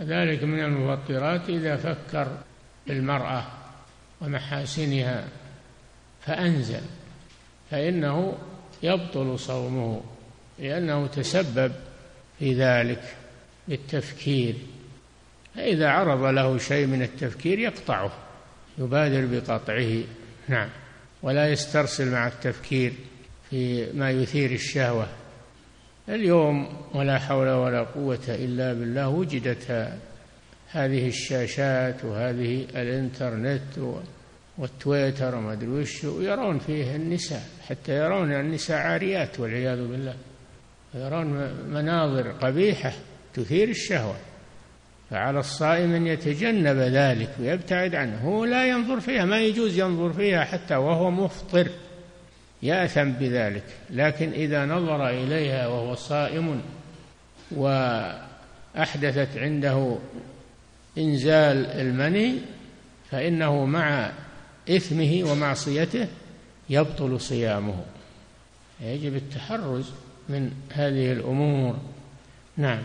ذلك من المفطرات إذا فكر بالمرأة ومحاسنها فأنزل فإنه يبطل صومه لأنه تسبب في ذلك بالتفكير. فإذا عرض له شيء من التفكير يقطعه يبادر بقطعه. نعم. ولا يسترسل مع التفكير في ما يثير الشهوة. اليوم ولا حول ولا قوة إلا بالله وجدت هذه الشاشات وهذه الإنترنت والتويتر وما أدري وش ويرون فيه النساء حتى يرون النساء عاريات والعياذ بالله. يرون مناظر قبيحة تثير الشهوة. فعلى الصائم أن يتجنب ذلك ويبتعد عنه. هو لا ينظر فيها ما يجوز ينظر فيها حتى وهو مفطر. يأثم بذلك لكن إذا نظر إليها وهو صائم وأحدثت عنده إنزال المني فإنه مع إثمه ومعصيته يبطل صيامه. يجب التحرز من هذه الأمور. نعم.